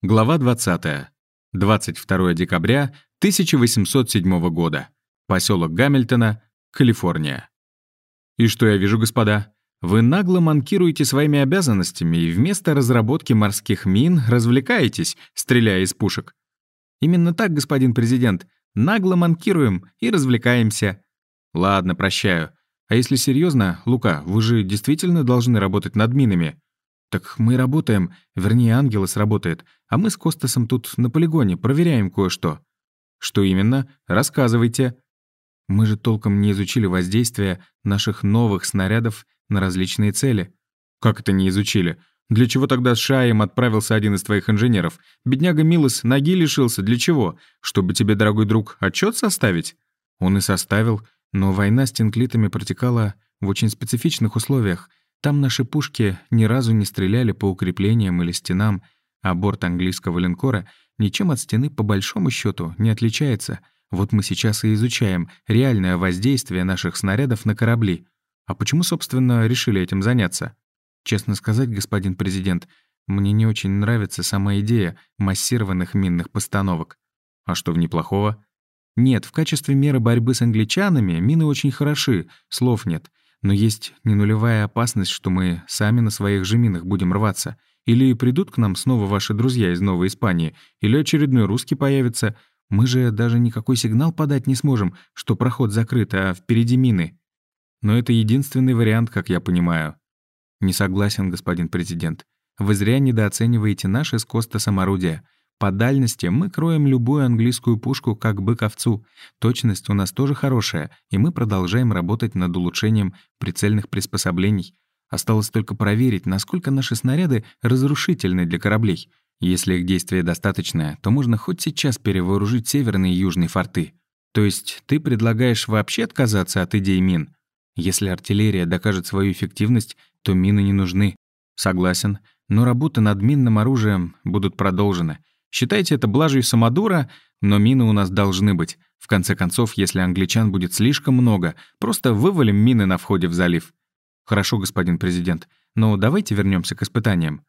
Глава 20. 22 декабря 1807 года. Поселок Гамильтона, Калифорния. И что я вижу, господа? Вы нагло манкируете своими обязанностями и вместо разработки морских мин развлекаетесь, стреляя из пушек. Именно так, господин президент. Нагло манкируем и развлекаемся. Ладно, прощаю. А если серьезно, Лука, вы же действительно должны работать над минами. «Так мы работаем, вернее, Ангелос работает, а мы с Костасом тут на полигоне проверяем кое-что». «Что именно? Рассказывайте». «Мы же толком не изучили воздействие наших новых снарядов на различные цели». «Как это не изучили? Для чего тогда с Шаем отправился один из твоих инженеров? Бедняга Милос ноги лишился. Для чего? Чтобы тебе, дорогой друг, отчет составить?» Он и составил, но война с тинклитами протекала в очень специфичных условиях — там наши пушки ни разу не стреляли по укреплениям или стенам, а борт английского линкора ничем от стены по большому счету не отличается. Вот мы сейчас и изучаем реальное воздействие наших снарядов на корабли. А почему, собственно, решили этим заняться? Честно сказать, господин президент, мне не очень нравится сама идея массированных минных постановок. А что в неплохого? Нет, в качестве меры борьбы с англичанами мины очень хороши, слов нет. Но есть не нулевая опасность, что мы сами на своих же минах будем рваться. Или придут к нам снова ваши друзья из Новой Испании, или очередной русский появится. Мы же даже никакой сигнал подать не сможем, что проход закрыт, а впереди мины. Но это единственный вариант, как я понимаю. Не согласен, господин президент. Вы зря недооцениваете наши с Костасом орудия. По дальности мы кроем любую английскую пушку как бык овцу. Точность у нас тоже хорошая, и мы продолжаем работать над улучшением прицельных приспособлений. Осталось только проверить, насколько наши снаряды разрушительны для кораблей. Если их действие достаточное, то можно хоть сейчас перевооружить северные и южные форты. То есть ты предлагаешь вообще отказаться от идей мин? Если артиллерия докажет свою эффективность, то мины не нужны. Согласен, но работы над минным оружием будут продолжены. Считайте это блажью самодура, но мины у нас должны быть. В конце концов, если англичан будет слишком много, просто вывалим мины на входе в залив. Хорошо, господин президент, но давайте вернемся к испытаниям.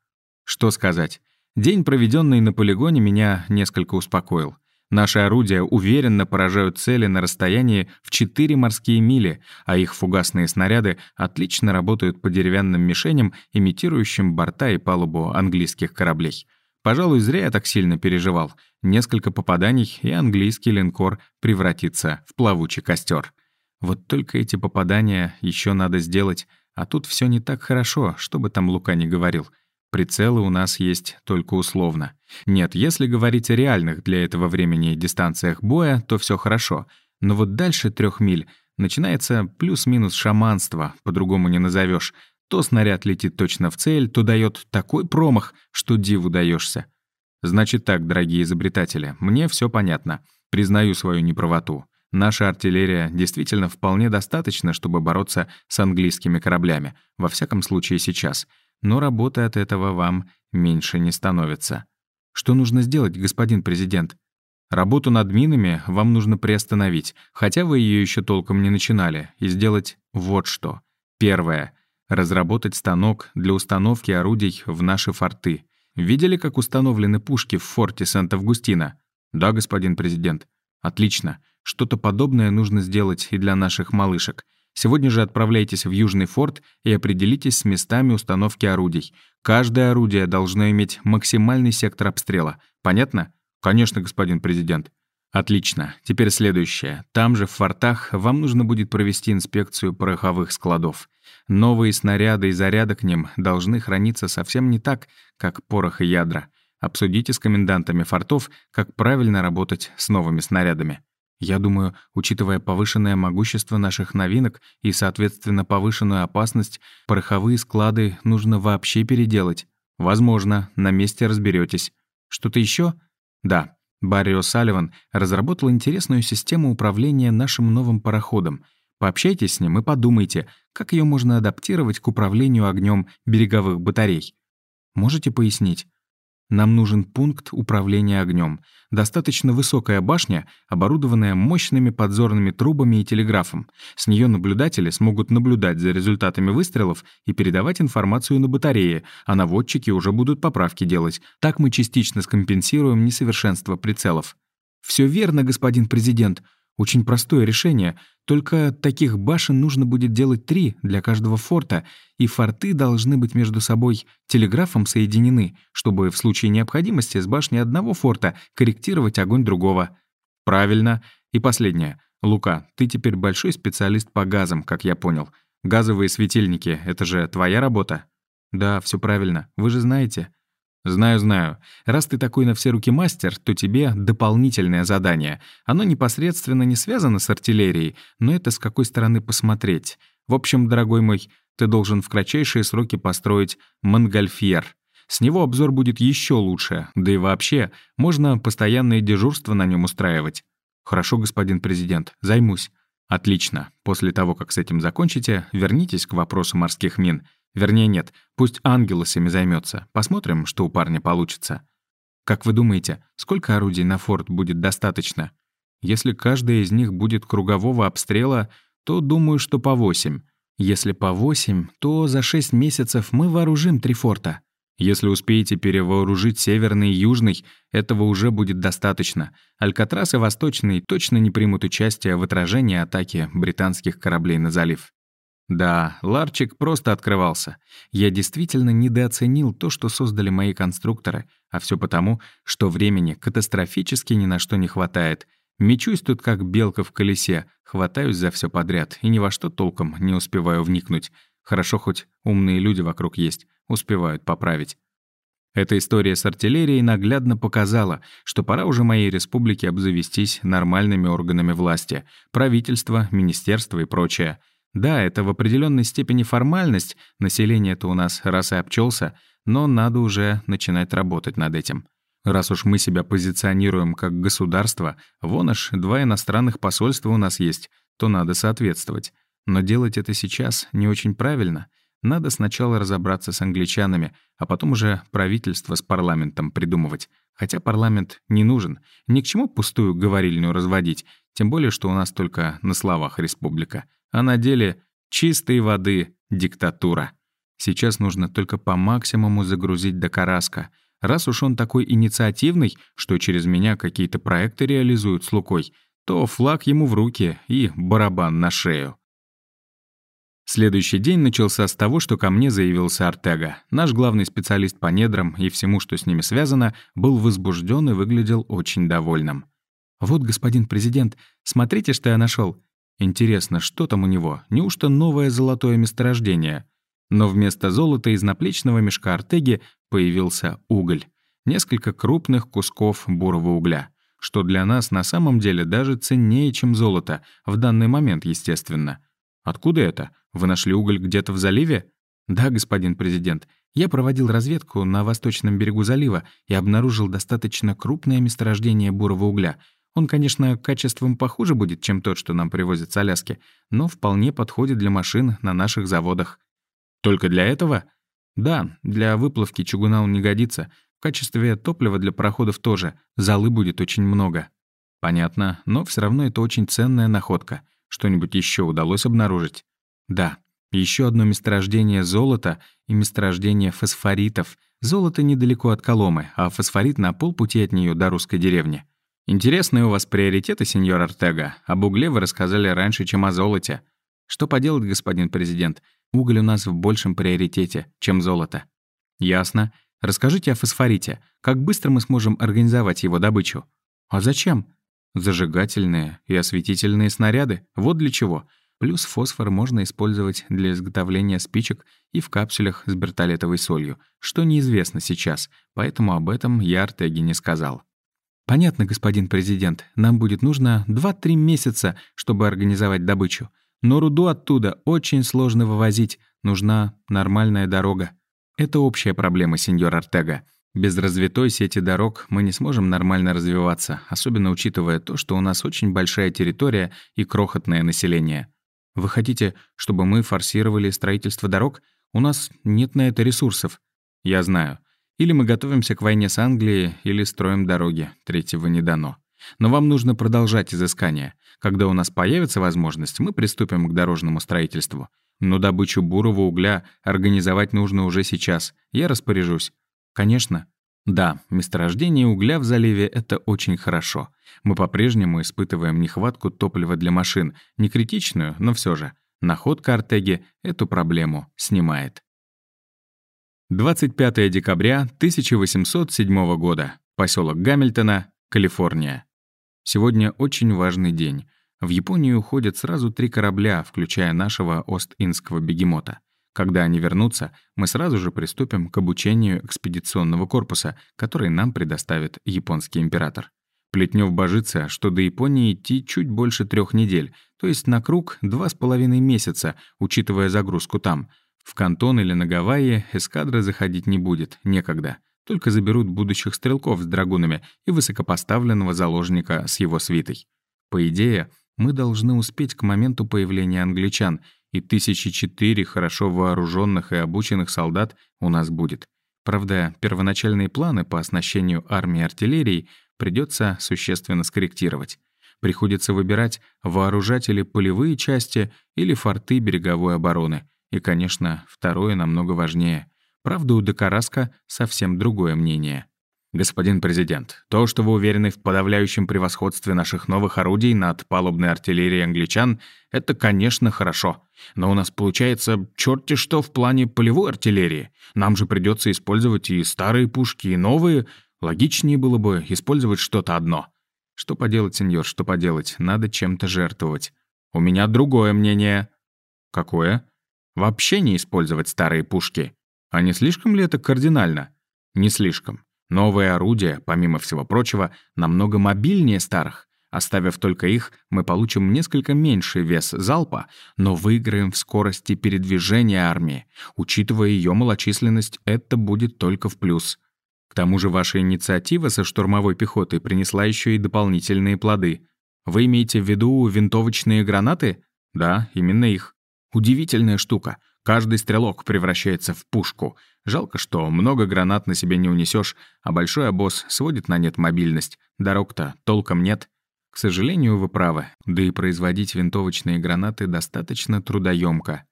Что сказать? День, проведенный на полигоне, меня несколько успокоил. Наши орудия уверенно поражают цели на расстоянии в 4 морские мили, а их фугасные снаряды отлично работают по деревянным мишеням, имитирующим борта и палубу английских кораблей. Пожалуй, зря я так сильно переживал. Несколько попаданий, и английский линкор превратится в плавучий костер. Вот только эти попадания еще надо сделать, а тут все не так хорошо, что бы там Лука не говорил. Прицелы у нас есть только условно. Нет, если говорить о реальных для этого времени дистанциях боя, то все хорошо. Но вот дальше трех миль начинается плюс-минус шаманство, по-другому не назовешь. То снаряд летит точно в цель, то дает такой промах, что диву даешься. Значит так, дорогие изобретатели, мне все понятно. Признаю свою неправоту. Наша артиллерия действительно вполне достаточно, чтобы бороться с английскими кораблями, во всяком случае сейчас. Но работы от этого вам меньше не становится. Что нужно сделать, господин президент? Работу над минами вам нужно приостановить, хотя вы ее еще толком не начинали, и сделать вот что. Первое — разработать станок для установки орудий в наши форты. Видели, как установлены пушки в форте Сант-Августина? Да, господин президент. Отлично. Что-то подобное нужно сделать и для наших малышек. Сегодня же отправляйтесь в Южный форт и определитесь с местами установки орудий. Каждое орудие должно иметь максимальный сектор обстрела. Понятно? Конечно, господин президент. Отлично. Теперь следующее. Там же, в фортах, вам нужно будет провести инспекцию пороховых складов. Новые снаряды и заряды к ним должны храниться совсем не так, как порох и ядра. Обсудите с комендантами фортов, как правильно работать с новыми снарядами. Я думаю, учитывая повышенное могущество наших новинок и, соответственно, повышенную опасность, пороховые склады нужно вообще переделать. Возможно, на месте разберетесь. Что-то еще? Да, Барри О'Салливан разработал интересную систему управления нашим новым пароходом. Пообщайтесь с ним и подумайте, как ее можно адаптировать к управлению огнем береговых батарей. Можете пояснить? Нам нужен пункт управления огнем. Достаточно высокая башня, оборудованная мощными подзорными трубами и телеграфом. С нее наблюдатели смогут наблюдать за результатами выстрелов и передавать информацию на батарее, а наводчики уже будут поправки делать. Так мы частично скомпенсируем несовершенство прицелов. Все верно, господин президент. Очень простое решение, только таких башен нужно будет делать три для каждого форта, и форты должны быть между собой телеграфом соединены, чтобы в случае необходимости с башни одного форта корректировать огонь другого. Правильно. И последнее. Лука, ты теперь большой специалист по газам, как я понял. Газовые светильники — это же твоя работа? Да, все правильно. Вы же знаете. «Знаю, знаю. Раз ты такой на все руки мастер, то тебе дополнительное задание. Оно непосредственно не связано с артиллерией, но это с какой стороны посмотреть. В общем, дорогой мой, ты должен в кратчайшие сроки построить Монгольфьер. С него обзор будет еще лучше, да и вообще, можно постоянное дежурство на нем устраивать. Хорошо, господин президент, займусь. Отлично. После того, как с этим закончите, вернитесь к вопросу морских мин — Вернее, нет, пусть Ангелос ими займется. Посмотрим, что у парня получится. Как вы думаете, сколько орудий на форт будет достаточно? Если каждая из них будет кругового обстрела, то думаю, что по восемь. Если по восемь, то за шесть месяцев мы вооружим три форта. Если успеете перевооружить северный и южный, этого уже будет достаточно. Алькатрас и восточный точно не примут участие в отражении атаки британских кораблей на залив. Да, ларчик просто открывался. Я действительно недооценил то, что создали мои конструкторы, а все потому, что времени катастрофически ни на что не хватает. Мечусь тут как белка в колесе, хватаюсь за все подряд и ни во что толком не успеваю вникнуть. Хорошо хоть умные люди вокруг есть, успевают поправить. Эта история с артиллерией наглядно показала, что пора уже моей республике обзавестись нормальными органами власти, правительство, министерство и прочее. Да, это в определенной степени формальность, население-то у нас раз и обчелся, но надо уже начинать работать над этим. Раз уж мы себя позиционируем как государство, вон аж два иностранных посольства у нас есть, то надо соответствовать. Но делать это сейчас не очень правильно. Надо сначала разобраться с англичанами, а потом уже правительство с парламентом придумывать. Хотя парламент не нужен. Ни к чему пустую говорильню разводить, тем более, что у нас только на словах республика а на деле чистой воды диктатура. Сейчас нужно только по максимуму загрузить до Караска. Раз уж он такой инициативный, что через меня какие-то проекты реализуют с Лукой, то флаг ему в руки и барабан на шею. Следующий день начался с того, что ко мне заявился Артега. Наш главный специалист по недрам и всему, что с ними связано, был возбужден и выглядел очень довольным. «Вот, господин президент, смотрите, что я нашел. Интересно, что там у него? Неужто новое золотое месторождение? Но вместо золота из наплечного мешка Артеги появился уголь. Несколько крупных кусков бурого угля, что для нас на самом деле даже ценнее, чем золото, в данный момент, естественно. Откуда это? Вы нашли уголь где-то в заливе? Да, господин президент. Я проводил разведку на восточном берегу залива и обнаружил достаточно крупное месторождение бурого угля — он, конечно, качеством похуже будет, чем тот, что нам привозят с Аляски, но вполне подходит для машин на наших заводах. Только для этого? Да, для выплавки чугуна он не годится. В качестве топлива для пароходов тоже. Золы будет очень много. Понятно, но все равно это очень ценная находка. Что-нибудь еще удалось обнаружить? Да, еще одно месторождение золота и месторождение фосфоритов. Золото недалеко от Коломы, а фосфорит на полпути от нее до русской деревни. Интересные у вас приоритеты, сеньор Артега. Об угле вы рассказали раньше, чем о золоте. Что поделать, господин президент? Уголь у нас в большем приоритете, чем золото. Ясно. Расскажите о фосфорите. Как быстро мы сможем организовать его добычу? А зачем? Зажигательные и осветительные снаряды. Вот для чего. Плюс фосфор можно использовать для изготовления спичек и в капсулях с бертолетовой солью, что неизвестно сейчас, поэтому об этом я Артеге не сказал. «Понятно, господин президент. Нам будет нужно 2-3 месяца, чтобы организовать добычу. Но руду оттуда очень сложно вывозить. Нужна нормальная дорога. Это общая проблема, сеньор Артега. Без развитой сети дорог мы не сможем нормально развиваться, особенно учитывая то, что у нас очень большая территория и крохотное население. Вы хотите, чтобы мы форсировали строительство дорог? У нас нет на это ресурсов. Я знаю. Или мы готовимся к войне с Англией, или строим дороги, третьего не дано. Но вам нужно продолжать изыскания. Когда у нас появится возможность, мы приступим к дорожному строительству. Но добычу бурого угля организовать нужно уже сейчас. Я распоряжусь. Конечно. Да, месторождение угля в заливе — это очень хорошо. Мы по-прежнему испытываем нехватку топлива для машин. Не критичную, но все же. Находка Артеги эту проблему снимает. 25 декабря 1807 года. Поселок Гамильтона, Калифорния. Сегодня очень важный день. В Японию уходят сразу три корабля, включая нашего Ост-Индского бегемота. Когда они вернутся, мы сразу же приступим к обучению экспедиционного корпуса, который нам предоставит японский император. Плетнев божится, что до Японии идти чуть больше трех недель, то есть на круг два с половиной месяца, учитывая загрузку там. В Кантон или на Гавайи эскадра заходить не будет, некогда. Только заберут будущих стрелков с драгунами и высокопоставленного заложника с его свитой. По идее, мы должны успеть к моменту появления англичан, и тысячи четыре хорошо вооруженных и обученных солдат у нас будет. Правда, первоначальные планы по оснащению армии артиллерией придется существенно скорректировать. Приходится выбирать, вооружать или полевые части, или форты береговой обороны. И, конечно, второе намного важнее. Правда, у Декараска совсем другое мнение. «Господин президент, то, что вы уверены в подавляющем превосходстве наших новых орудий над палубной артиллерией англичан, это, конечно, хорошо. Но у нас получается черти что в плане полевой артиллерии. Нам же придется использовать и старые пушки, и новые. Логичнее было бы использовать что-то одно. Что поделать, сеньор, что поделать, надо чем-то жертвовать. У меня другое мнение. Какое? Вообще не использовать старые пушки. А не слишком ли это кардинально? Не слишком. Новые орудия, помимо всего прочего, намного мобильнее старых. Оставив только их, мы получим несколько меньший вес залпа, но выиграем в скорости передвижения армии. Учитывая ее малочисленность, это будет только в плюс. К тому же ваша инициатива со штурмовой пехотой принесла еще и дополнительные плоды. Вы имеете в виду винтовочные гранаты? Да, именно их. Удивительная штука. Каждый стрелок превращается в пушку. Жалко, что много гранат на себе не унесешь, а большой обоз сводит на нет мобильность. Дорог-то толком нет. К сожалению, вы правы. Да и производить винтовочные гранаты достаточно трудоемко.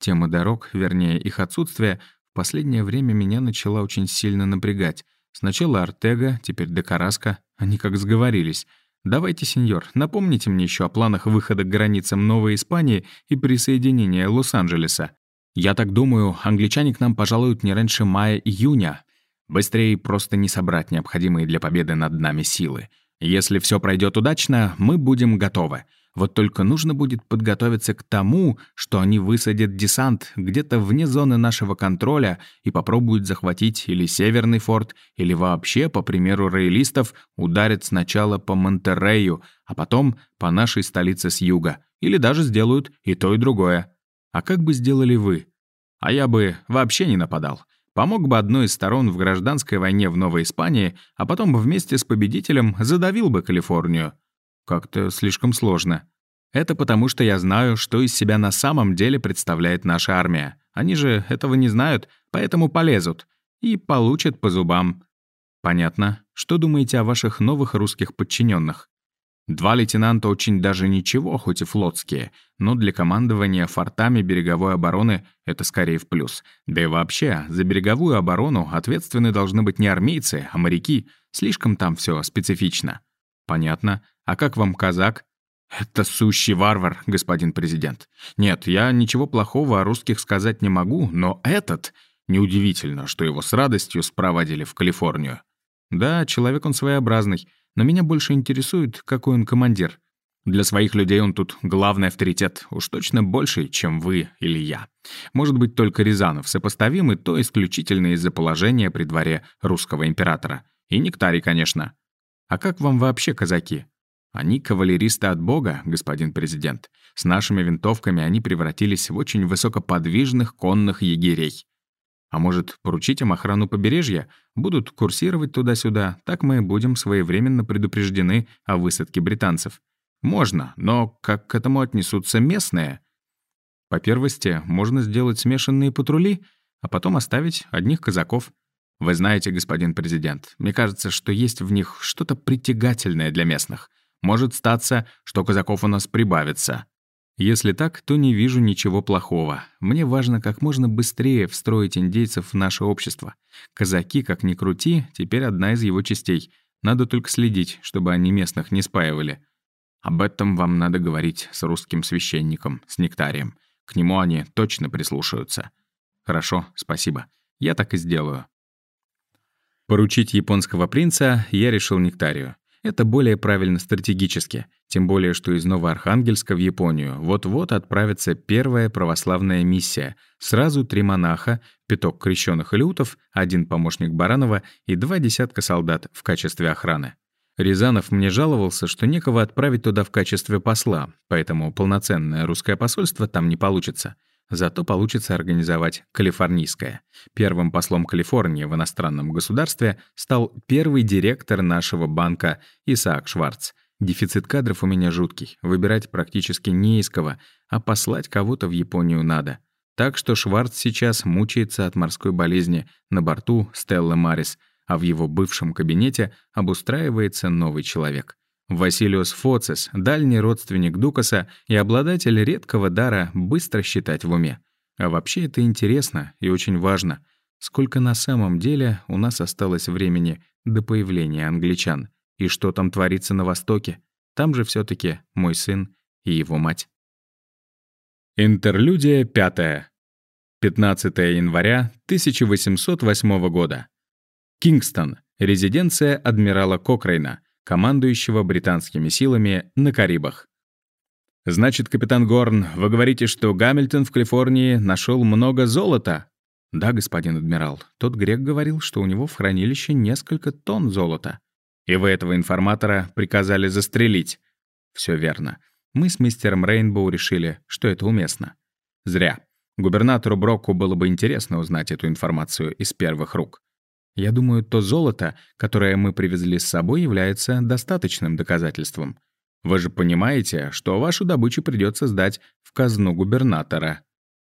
Тема дорог, вернее, их отсутствие, в последнее время меня начала очень сильно напрягать. Сначала Артега, теперь Декараска. Они как сговорились — Давайте, сеньор, напомните мне еще о планах выхода к границам Новой Испании и присоединения Лос-Анджелеса. Я так думаю, англичане к нам пожалуют не раньше мая-июня. Быстрее просто не собрать необходимые для победы над нами силы. Если все пройдет удачно, мы будем готовы. Вот только нужно будет подготовиться к тому, что они высадят десант где-то вне зоны нашего контроля и попробуют захватить или Северный форт, или вообще, по примеру роялистов, ударят сначала по Монтеррею, а потом по нашей столице с юга. Или даже сделают и то, и другое. А как бы сделали вы? А я бы вообще не нападал. Помог бы одной из сторон в гражданской войне в Новой Испании, а потом вместе с победителем задавил бы Калифорнию. Как-то слишком сложно. Это потому, что я знаю, что из себя на самом деле представляет наша армия. Они же этого не знают, поэтому полезут. И получат по зубам. Понятно. Что думаете о ваших новых русских подчиненных? Два лейтенанта очень даже ничего, хоть и флотские, но для командования фортами береговой обороны это скорее в плюс. Да и вообще, за береговую оборону ответственны должны быть не армейцы, а моряки. Слишком там все специфично. Понятно. А как вам казак? Это сущий варвар, господин президент. Нет, я ничего плохого о русских сказать не могу, но этот... Неудивительно, что его с радостью спроводили в Калифорнию. Да, человек он своеобразный. Но меня больше интересует, какой он командир. Для своих людей он тут главный авторитет, уж точно больше, чем вы или я. Может быть, только Рязанов сопоставим, и то исключительно из-за положения при дворе русского императора. И Нектарий, конечно. А как вам вообще казаки? Они кавалеристы от бога, господин президент. С нашими винтовками они превратились в очень высокоподвижных конных егерей. А может, поручить им охрану побережья? Будут курсировать туда-сюда, так мы будем своевременно предупреждены о высадке британцев. Можно, но как к этому отнесутся местные? По первости, можно сделать смешанные патрули, а потом оставить одних казаков. Вы знаете, господин президент, мне кажется, что есть в них что-то притягательное для местных. Может статься, что казаков у нас прибавится. Если так, то не вижу ничего плохого. Мне важно как можно быстрее встроить индейцев в наше общество. Казаки, как ни крути, теперь одна из его частей. Надо только следить, чтобы они местных не спаивали. Об этом вам надо говорить с русским священником, с нектарием. К нему они точно прислушаются. Хорошо, спасибо. Я так и сделаю. Поручить японского принца я решил нектарию. Это более правильно стратегически, тем более, что из Новоархангельска в Японию вот-вот отправится первая православная миссия. Сразу три монаха, пяток крещенных илютов, один помощник Баранова и два десятка солдат в качестве охраны. Рязанов мне жаловался, что некого отправить туда в качестве посла, поэтому полноценное русское посольство там не получится. Зато получится организовать калифорнийское. Первым послом Калифорнии в иностранном государстве стал первый директор нашего банка Исаак Шварц. Дефицит кадров у меня жуткий, выбирать практически не из кого, а послать кого-то в Японию надо. Так что Шварц сейчас мучается от морской болезни на борту Стелла Марис, а в его бывшем кабинете обустраивается новый человек — Василиус Фоцис, дальний родственник Дукаса и обладатель редкого дара быстро считать в уме. А вообще это интересно и очень важно. Сколько на самом деле у нас осталось времени до появления англичан? И что там творится на Востоке? Там же все таки мой сын и его мать. Интерлюдия пятая. 15 января 1808 года. Кингстон. Резиденция адмирала Кокрейна командующего британскими силами на Карибах. «Значит, капитан Горн, вы говорите, что Гамильтон в Калифорнии нашел много золота?» «Да, господин адмирал. Тот грек говорил, что у него в хранилище несколько тонн золота. И вы этого информатора приказали застрелить?» Все верно. Мы с мистером Рейнбоу решили, что это уместно. Зря. Губернатору Броку было бы интересно узнать эту информацию из первых рук. Я думаю, то золото, которое мы привезли с собой, является достаточным доказательством. Вы же понимаете, что вашу добычу придется сдать в казну губернатора.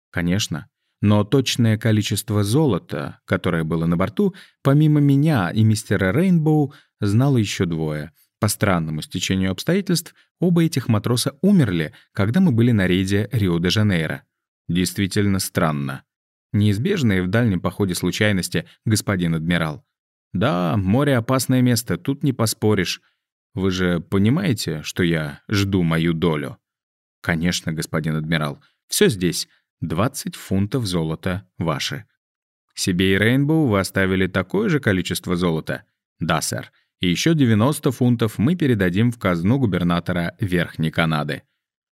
Конечно. Но точное количество золота, которое было на борту, помимо меня и мистера Рейнбоу, знало еще двое. По странному стечению обстоятельств, оба этих матроса умерли, когда мы были на рейде Рио-де-Жанейро. Действительно странно. Неизбежные в дальнем походе случайности, господин адмирал. Да, море — опасное место, тут не поспоришь. Вы же понимаете, что я жду мою долю? Конечно, господин адмирал. Все здесь. 20 фунтов золота ваши. Себе и Рейнбоу вы оставили такое же количество золота? Да, сэр. И еще 90 фунтов мы передадим в казну губернатора Верхней Канады.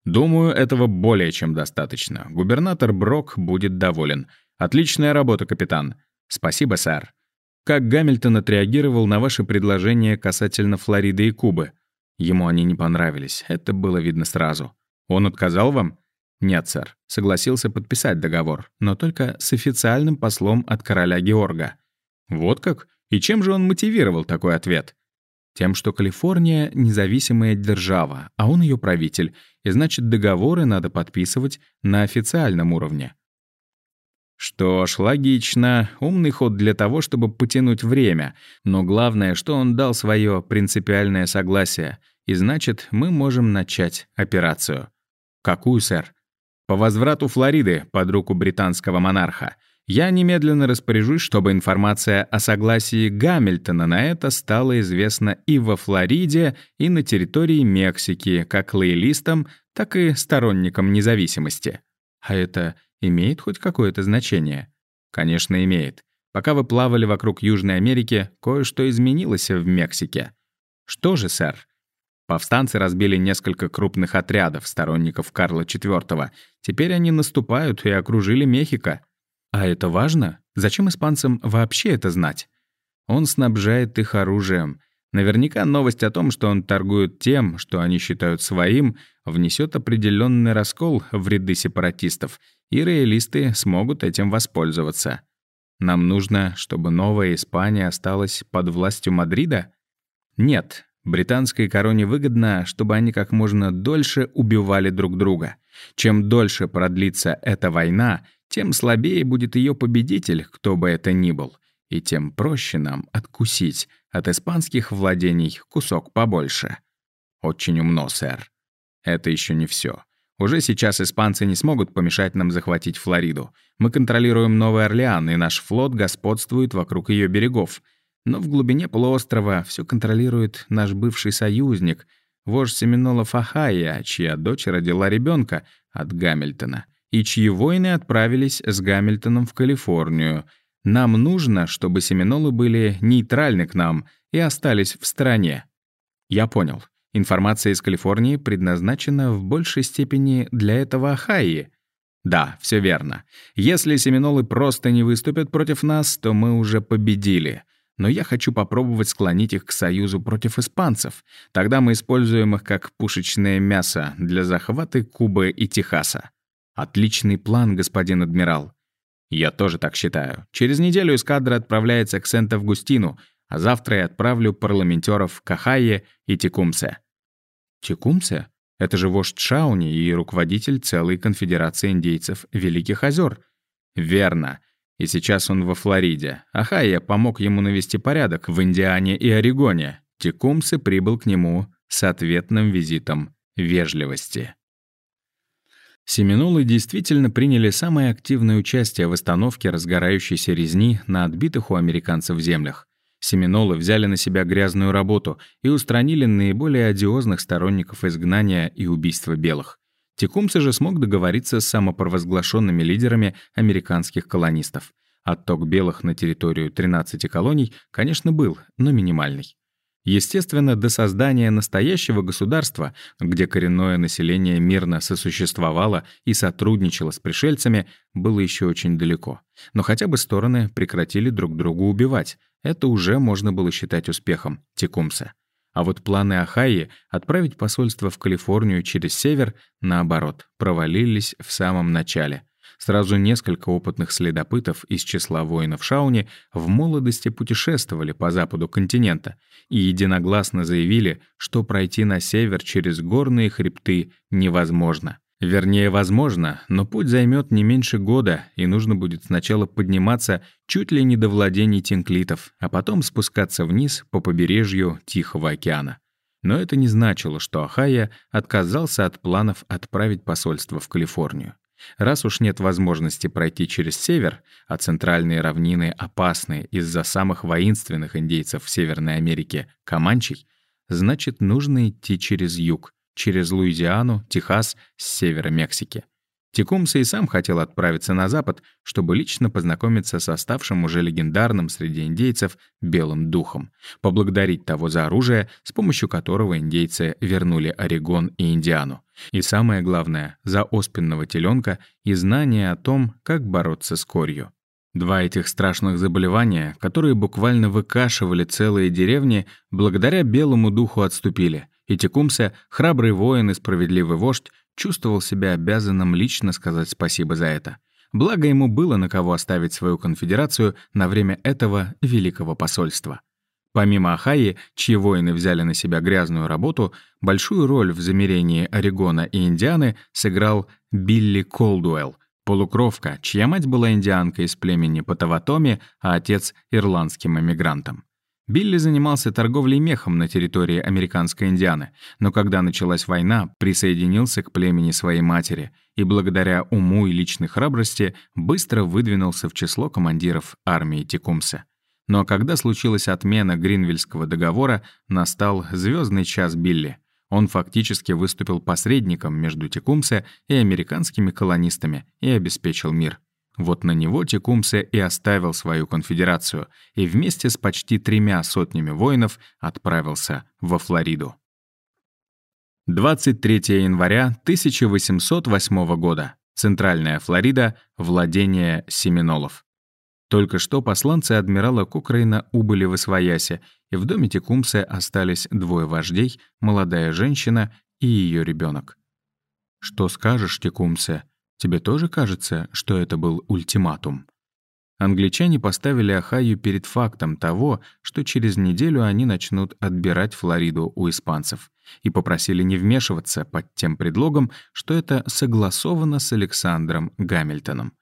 Думаю, этого более чем достаточно. Губернатор Брок будет доволен — Отличная работа, капитан. Спасибо, сэр. Как Гамильтон отреагировал на ваше предложение касательно Флориды и Кубы? Ему они не понравились, это было видно сразу. Он отказал вам? Нет, сэр. Согласился подписать договор, но только с официальным послом от короля Георга. Вот как? И чем же он мотивировал такой ответ? Тем, что Калифорния — независимая держава, а он ее правитель, и значит, договоры надо подписывать на официальном уровне. Что ж, логично. Умный ход для того, чтобы потянуть время. Но главное, что он дал свое принципиальное согласие. И значит, мы можем начать операцию. Какую, сэр? По возврату Флориды под руку британского монарха. Я немедленно распоряжусь, чтобы информация о согласии Гамильтона на это стала известна и во Флориде, и на территории Мексики, как лоялистам, так и сторонникам независимости. А это имеет хоть какое-то значение? Конечно, имеет. Пока вы плавали вокруг Южной Америки, кое-что изменилось в Мексике. Что же, сэр? Повстанцы разбили несколько крупных отрядов сторонников Карла IV. Теперь они наступают и окружили Мехико. А это важно? Зачем испанцам вообще это знать? Он снабжает их оружием. Наверняка новость о том, что он торгует тем, что они считают своим, внесет определенный раскол в ряды сепаратистов и роялисты смогут этим воспользоваться. Нам нужно, чтобы Новая Испания осталась под властью Мадрида? Нет, британской короне выгодно, чтобы они как можно дольше убивали друг друга. Чем дольше продлится эта война, тем слабее будет ее победитель, кто бы это ни был. и тем проще нам откусить от испанских владений кусок побольше. Очень умно, сэр. Это еще не все. Уже сейчас испанцы не смогут помешать нам захватить Флориду. Мы контролируем Новый Орлеан, и наш флот господствует вокруг ее берегов. Но в глубине полуострова все контролирует наш бывший союзник, вождь Семенолов Ахайя, чья дочь родила ребенка от Гамильтона, и чьи воины отправились с Гамильтоном в Калифорнию. Нам нужно, чтобы Семенолы были нейтральны к нам и остались в стороне. Я понял. Информация из Калифорнии предназначена в большей степени для этого Ахайи. Да, все верно. Если семинолы просто не выступят против нас, то мы уже победили. Но я хочу попробовать склонить их к союзу против испанцев. Тогда мы используем их как пушечное мясо для захвата Кубы и Техаса. Отличный план, господин адмирал. Я тоже так считаю. Через неделю эскадра отправляется к Сент-Августину, а завтра я отправлю парламентеров к Ахайе и Текумсе. Текумсе? Это же вождь Шауни и руководитель целой конфедерации индейцев Великих озер. Верно. И сейчас он во Флориде. Ахайя помог ему навести порядок в Индиане и Орегоне. Текумсе прибыл к нему с ответным визитом вежливости. Семинулы действительно приняли самое активное участие в остановке разгорающейся резни на отбитых у американцев землях. Семинолы взяли на себя грязную работу и устранили наиболее одиозных сторонников изгнания и убийства белых. Текумсе же смог договориться с самопровозглашенными лидерами американских колонистов. Отток белых на территорию 13 колоний, конечно, был, но минимальный. Естественно, до создания настоящего государства, где коренное население мирно сосуществовало и сотрудничало с пришельцами, было еще очень далеко. Но хотя бы стороны прекратили друг друга убивать. Это уже можно было считать успехом Текумса. А вот планы Ахайи отправить посольство в Калифорнию через север, наоборот, провалились в самом начале — Сразу несколько опытных следопытов из числа воинов Шауни в молодости путешествовали по западу континента и единогласно заявили, что пройти на север через горные хребты невозможно. Вернее, возможно, но путь займет не меньше года, и нужно будет сначала подниматься чуть ли не до владений тинклитов, а потом спускаться вниз по побережью Тихого океана. Но это не значило, что Ахая отказался от планов отправить посольство в Калифорнию. Раз уж нет возможности пройти через север, а центральные равнины опасны из-за самых воинственных индейцев в Северной Америке — Каманчей, значит, нужно идти через юг, через Луизиану, Техас, с севера Мексики. Текумса и сам хотел отправиться на запад, чтобы лично познакомиться со ставшим уже легендарным среди индейцев Белым Духом, поблагодарить того за оружие, с помощью которого индейцы вернули Орегон и Индиану. И самое главное, за оспенного теленка и знание о том, как бороться с корью. Два этих страшных заболевания, которые буквально выкашивали целые деревни, благодаря белому духу отступили, и Текумсе, храбрый воин и справедливый вождь, чувствовал себя обязанным лично сказать спасибо за это. Благо ему было на кого оставить свою конфедерацию на время этого великого посольства. Помимо Ахаи, чьи воины взяли на себя грязную работу, большую роль в замерении Орегона и Индианы сыграл Билли Колдуэлл, полукровка, чья мать была индианкой из племени Потаватоми, а отец — ирландским эмигрантом. Билли занимался торговлей мехом на территории американской Индианы, но когда началась война, присоединился к племени своей матери и благодаря уму и личной храбрости быстро выдвинулся в число командиров армии Текумса. Но когда случилась отмена Гринвильского договора, настал звездный час Билли. Он фактически выступил посредником между Текумсе и американскими колонистами и обеспечил мир. Вот на него Текумсе и оставил свою конфедерацию и вместе с почти тремя сотнями воинов отправился во Флориду. 23 января 1808 года. Центральная Флорида, владение Семинолов. Только что посланцы адмирала Кокрейна убыли в Освоясе, и в доме Текумсе остались двое вождей, молодая женщина и ее ребенок. «Что скажешь, Текумсе?» Тебе тоже кажется, что это был ультиматум? Англичане поставили Ахаю перед фактом того, что через неделю они начнут отбирать Флориду у испанцев, и попросили не вмешиваться под тем предлогом, что это согласовано с Александром Гамильтоном.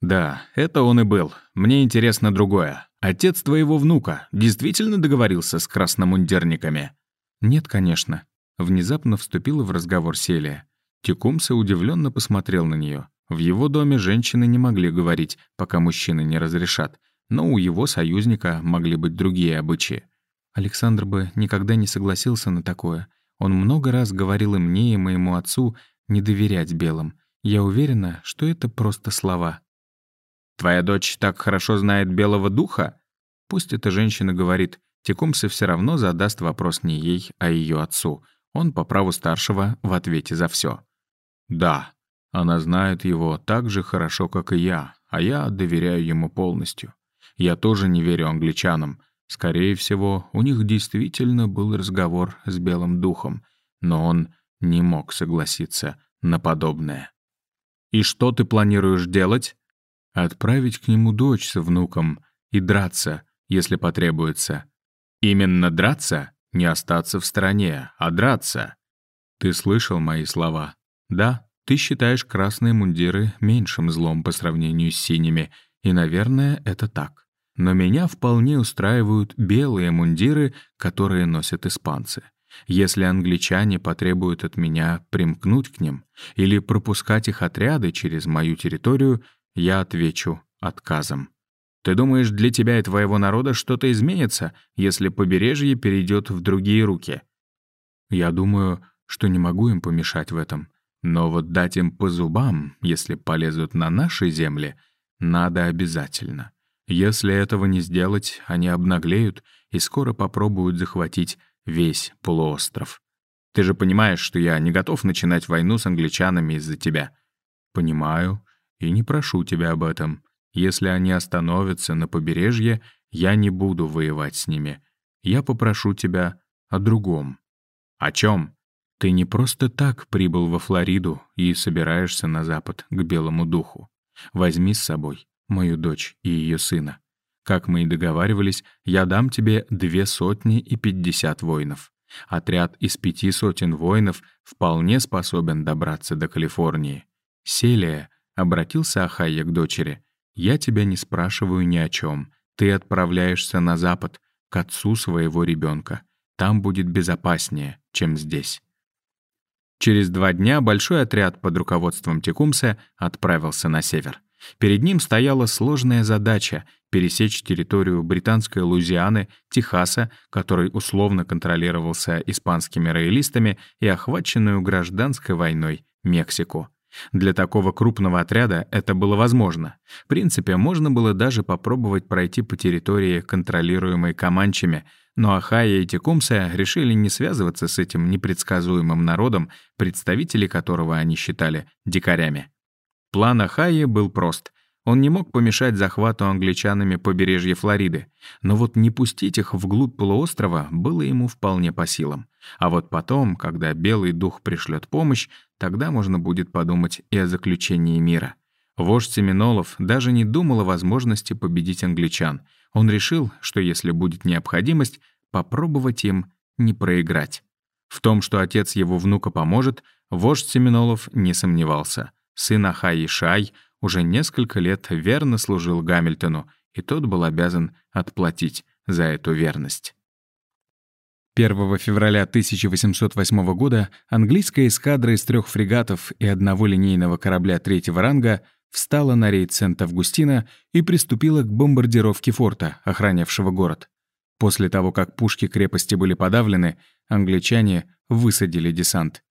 «Да, это он и был. Мне интересно другое. Отец твоего внука действительно договорился с красномундирниками?» «Нет, конечно». Внезапно вступила в разговор Селия. Текумса удивленно посмотрел на нее. В его доме женщины не могли говорить, пока мужчины не разрешат, но у его союзника могли быть другие обычаи. Александр бы никогда не согласился на такое. Он много раз говорил и мне, и моему отцу не доверять белым. Я уверена, что это просто слова. «Твоя дочь так хорошо знает белого духа?» Пусть эта женщина говорит, Текумса все равно задаст вопрос не ей, а ее отцу. Он по праву старшего в ответе за все. «Да, она знает его так же хорошо, как и я, а я доверяю ему полностью. Я тоже не верю англичанам. Скорее всего, у них действительно был разговор с Белым Духом, но он не мог согласиться на подобное. «И что ты планируешь делать?» «Отправить к нему дочь с внуком и драться, если потребуется». «Именно драться? Не остаться в стороне, а драться?» «Ты слышал мои слова?» «Да, ты считаешь красные мундиры меньшим злом по сравнению с синими, и, наверное, это так. Но меня вполне устраивают белые мундиры, которые носят испанцы. Если англичане потребуют от меня примкнуть к ним или пропускать их отряды через мою территорию, я отвечу отказом. Ты думаешь, для тебя и твоего народа что-то изменится, если побережье перейдет в другие руки? Я думаю, что не могу им помешать в этом. Но вот дать им по зубам, если полезут на наши земли, надо обязательно. Если этого не сделать, они обнаглеют и скоро попробуют захватить весь полуостров. Ты же понимаешь, что я не готов начинать войну с англичанами из-за тебя. Понимаю и не прошу тебя об этом. Если они остановятся на побережье, я не буду воевать с ними. Я попрошу тебя о другом. О чем? Ты не просто так прибыл во Флориду и собираешься на запад к Белому Духу. Возьми с собой мою дочь и ее сына. Как мы и договаривались, я дам тебе две сотни и пятьдесят воинов. Отряд из пяти сотен воинов вполне способен добраться до Калифорнии. Селия, — обратился Ахайя к дочери, — я тебя не спрашиваю ни о чем. Ты отправляешься на запад, к отцу своего ребенка. Там будет безопаснее, чем здесь. Через два дня большой отряд под руководством Текумса отправился на север. Перед ним стояла сложная задача — пересечь территорию британской Луизианы, Техаса, который условно контролировался испанскими роялистами, и охваченную гражданской войной Мексику. Для такого крупного отряда это было возможно. В принципе, можно было даже попробовать пройти по территории, контролируемой Команчами, но Ахая и Текумсе решили не связываться с этим непредсказуемым народом, представители которого они считали дикарями. План Ахайи был прост. Он не мог помешать захвату англичанами побережья Флориды, но вот не пустить их вглубь полуострова было ему вполне по силам. А вот потом, когда Белый Дух пришлет помощь, тогда можно будет подумать и о заключении мира. Вождь Семенолов даже не думал о возможности победить англичан — он решил, что если будет необходимость, попробовать им не проиграть. В том, что отец его внука поможет, вождь Семенолов не сомневался. Сын Ахай Шай уже несколько лет верно служил Гамильтону, и тот был обязан отплатить за эту верность. 1 февраля 1808 года английская эскадра из трех фрегатов и одного линейного корабля третьего ранга — встала на рейд Сент-Августина и приступила к бомбардировке форта, охранявшего город. После того, как пушки крепости были подавлены, англичане высадили десант.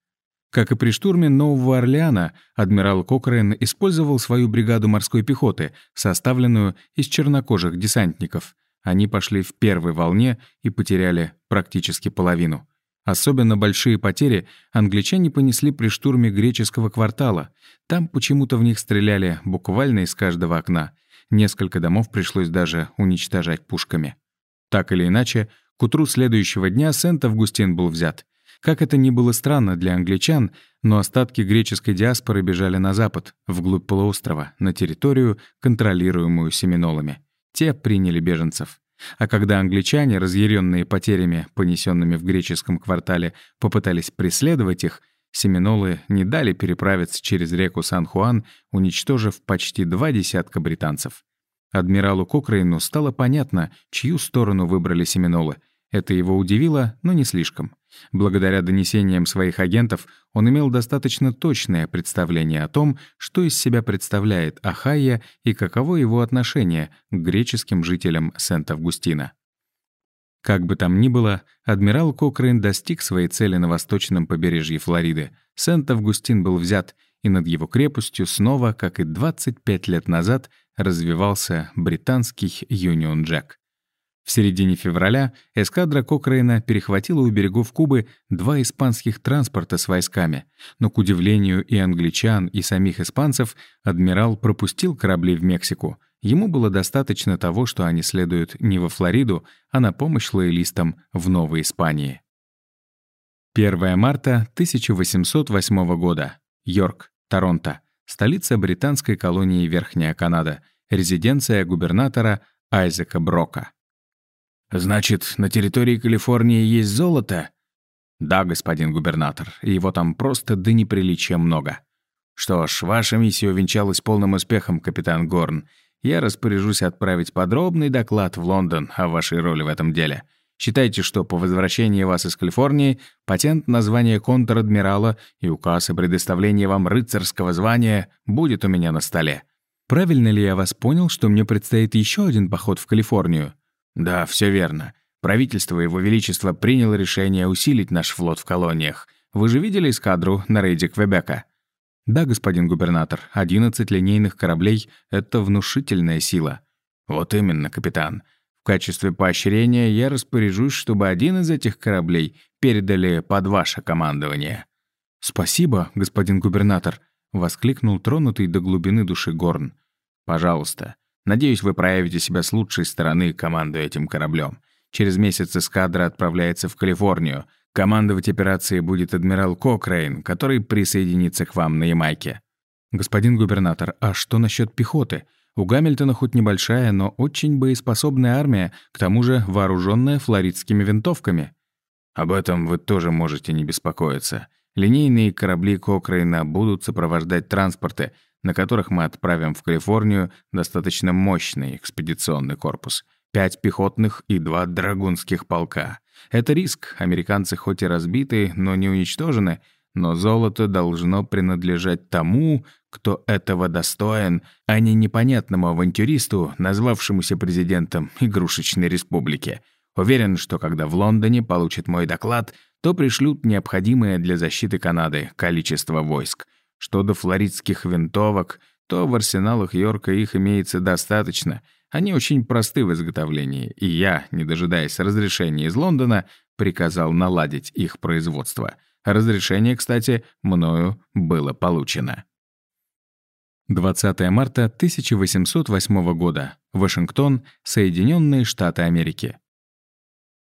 Как и при штурме Нового Орлеана, адмирал Кокрейн использовал свою бригаду морской пехоты, составленную из чернокожих десантников. Они пошли в первой волне и потеряли практически половину. Особенно большие потери англичане понесли при штурме греческого квартала. Там почему-то в них стреляли буквально из каждого окна. Несколько домов пришлось даже уничтожать пушками. Так или иначе, к утру следующего дня Сент-Августин был взят. Как это ни было странно для англичан, но остатки греческой диаспоры бежали на запад, вглубь полуострова, на территорию, контролируемую семинолами. Те приняли беженцев. А когда англичане, разъяренные потерями, понесенными в греческом квартале, попытались преследовать их, Семинолы не дали переправиться через реку Сан-Хуан, уничтожив почти два десятка британцев. Адмиралу Кокрейну стало понятно, чью сторону выбрали семинолы. Это его удивило, но не слишком. Благодаря донесениям своих агентов он имел достаточно точное представление о том, что из себя представляет Ахайя и каково его отношение к греческим жителям Сент-Августина. Как бы там ни было, адмирал Кокрейн достиг своей цели на восточном побережье Флориды. Сент-Августин был взят, и над его крепостью снова, как и 25 лет назад, развивался британский Юнион Джек. В середине февраля эскадра Кокрейна перехватила у берегов Кубы два испанских транспорта с войсками, но, к удивлению и англичан, и самих испанцев, адмирал пропустил корабли в Мексику. Ему было достаточно того, что они следуют не во Флориду, а на помощь лоялистам в Новой Испании. 1 марта 1808 года. Йорк, Торонто. Столица британской колонии Верхняя Канада. Резиденция губернатора Айзека Брока. «Значит, на территории Калифорнии есть золото?» «Да, господин губернатор, его там просто до неприличия много». «Что ж, ваша миссия увенчалась полным успехом, капитан Горн. Я распоряжусь отправить подробный доклад в Лондон о вашей роли в этом деле. Считайте, что по возвращении вас из Калифорнии патент на звание контр-адмирала и указ о предоставлении вам рыцарского звания будет у меня на столе». «Правильно ли я вас понял, что мне предстоит еще один поход в Калифорнию?» Да, все верно. Правительство Его Величества приняло решение усилить наш флот в колониях. Вы же видели эскадру на рейде Квебека? Да, господин губернатор, 11 линейных кораблей — это внушительная сила. Вот именно, капитан. В качестве поощрения я распоряжусь, чтобы один из этих кораблей передали под ваше командование. «Спасибо, господин губернатор», — воскликнул тронутый до глубины души Горн. «Пожалуйста, Надеюсь, вы проявите себя с лучшей стороны, командуя этим кораблем. Через месяц эскадра отправляется в Калифорнию. Командовать операцией будет адмирал Кокрейн, который присоединится к вам на Ямайке. Господин губернатор, а что насчет пехоты? У Гамильтона хоть небольшая, но очень боеспособная армия, к тому же вооруженная флоридскими винтовками. Об этом вы тоже можете не беспокоиться. Линейные корабли Кокрейна будут сопровождать транспорты, на которых мы отправим в Калифорнию достаточно мощный экспедиционный корпус. Пять пехотных и два драгунских полка. Это риск. Американцы хоть и разбиты, но не уничтожены, но золото должно принадлежать тому, кто этого достоин, а не непонятному авантюристу, назвавшемуся президентом игрушечной республики. Уверен, что когда в Лондоне получат мой доклад, то пришлют необходимое для защиты Канады количество войск. Что до флоридских винтовок, то в арсеналах Йорка их имеется достаточно. Они очень просты в изготовлении, и я, не дожидаясь разрешения из Лондона, приказал наладить их производство. Разрешение, кстати, мною было получено. 20 марта 1808 года. Вашингтон, Соединенные Штаты Америки.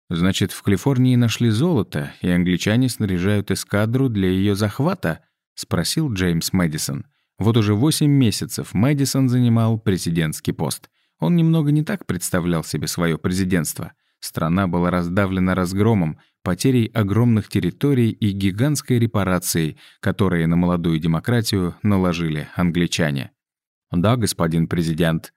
Значит, в Калифорнии нашли золото, и англичане снаряжают эскадру для ее захвата —— спросил Джеймс Мэдисон. Вот уже восемь месяцев Мэдисон занимал президентский пост. Он немного не так представлял себе свое президентство. Страна была раздавлена разгромом, потерей огромных территорий и гигантской репарацией, которые на молодую демократию наложили англичане. «Да, господин президент».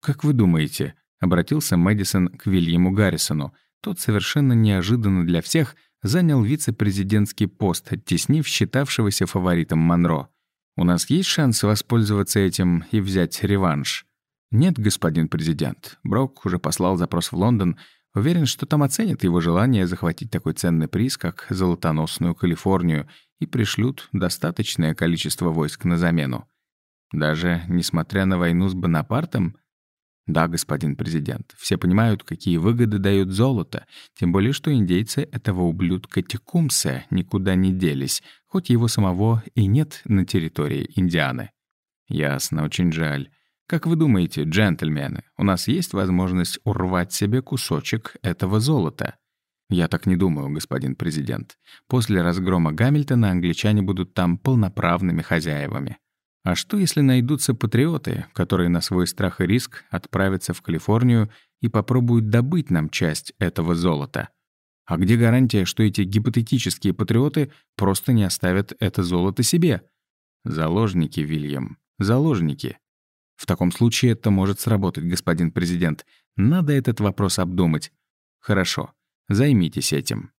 «Как вы думаете?» — обратился Мэдисон к Вильяму Гаррисону. Тот совершенно неожиданно для всех — занял вице-президентский пост, оттеснив считавшегося фаворитом Монро. «У нас есть шанс воспользоваться этим и взять реванш?» «Нет, господин президент. Брок уже послал запрос в Лондон. Уверен, что там оценят его желание захватить такой ценный приз, как золотоносную Калифорнию, и пришлют достаточное количество войск на замену. Даже несмотря на войну с Бонапартом, да, господин президент, все понимают, какие выгоды дает золото, тем более что индейцы этого ублюдка Текумса никуда не делись, хоть его самого и нет на территории Индианы. Ясно, очень жаль. Как вы думаете, джентльмены, у нас есть возможность урвать себе кусочек этого золота? Я так не думаю, господин президент. После разгрома Гамильтона англичане будут там полноправными хозяевами. А что, если найдутся патриоты, которые на свой страх и риск отправятся в Калифорнию и попробуют добыть нам часть этого золота? А где гарантия, что эти гипотетические патриоты просто не оставят это золото себе? Заложники, Вильям, заложники. В таком случае это может сработать, господин президент. Надо этот вопрос обдумать. Хорошо, займитесь этим.